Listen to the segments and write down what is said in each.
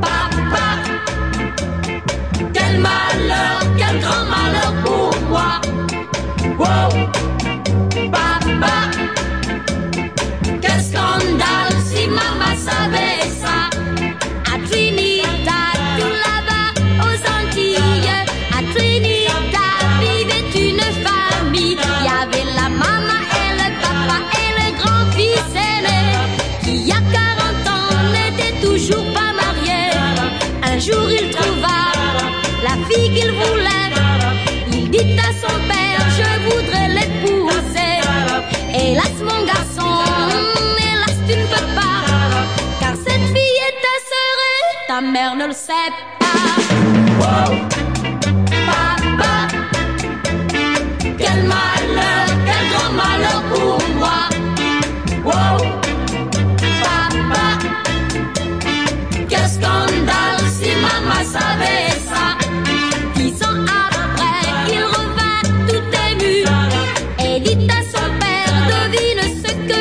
Papa, quel malheur, quel grand malheur. Un jour il trouva la fille qu'il voulait. Il dit à son père, je voudrais l'épouser. Hélas mon garçon, hélas tu ne peux pas. Car cette fille est ta sœur et ta mère ne le sait pas.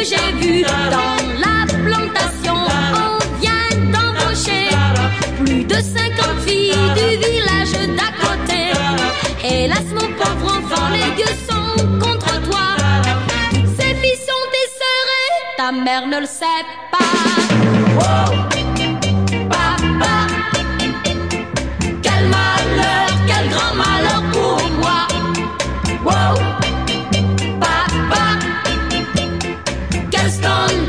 j'ai vu dans la plantation. On vient d'embaucher plus de 50 filles du village d'à côté. Hélas, mon pauvre enfant, les gueux sont contre toi. Ces filles sont des sœurs et ta mère ne le sait pas. on